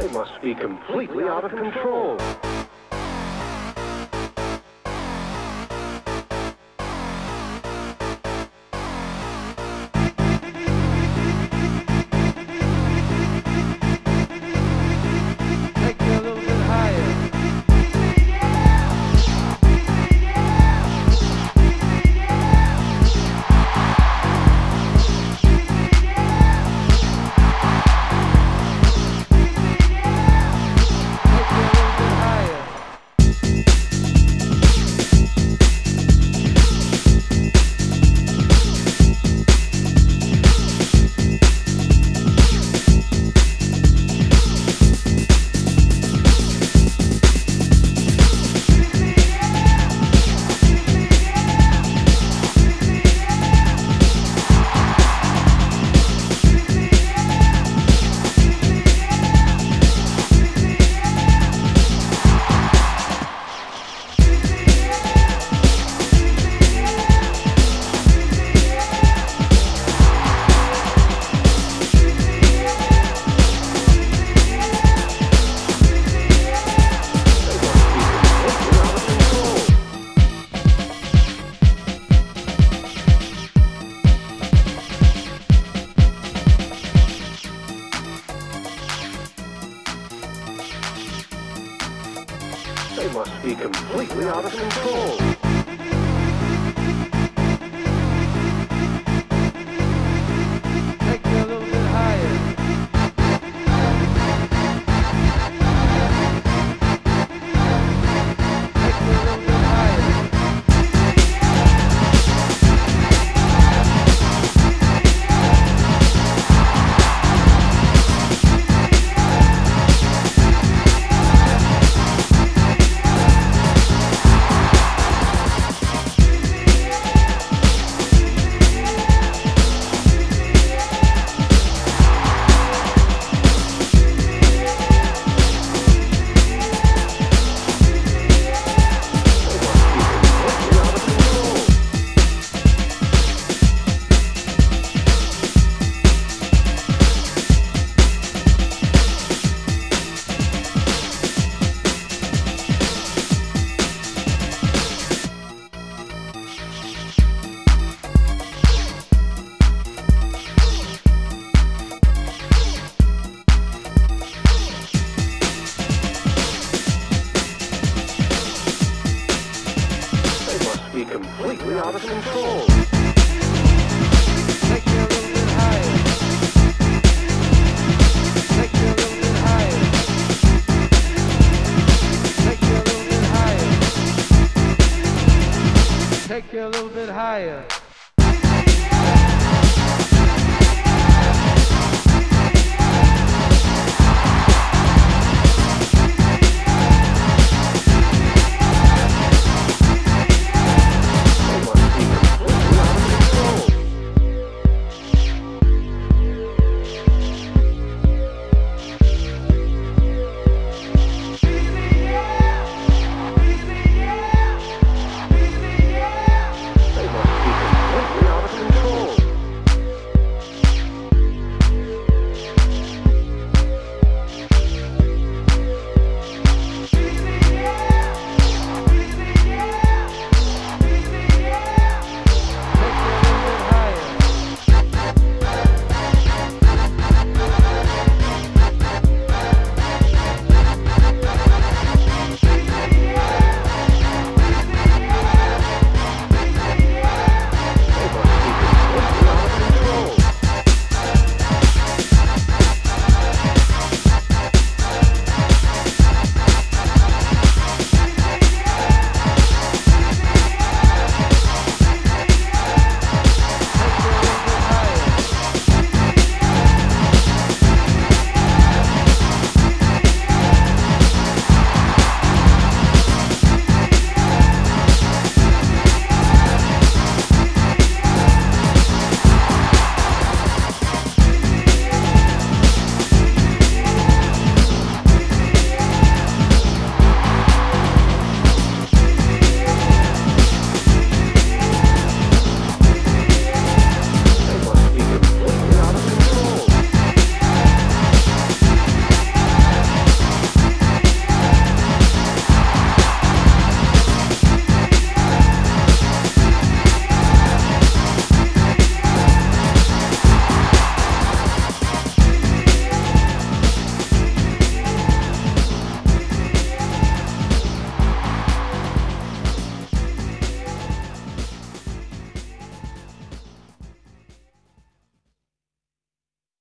They must be completely out of control. They must be completely out of control. completely out of control. Take me a little bit higher. Take a little bit higher. Take a little bit higher. Take a little bit higher.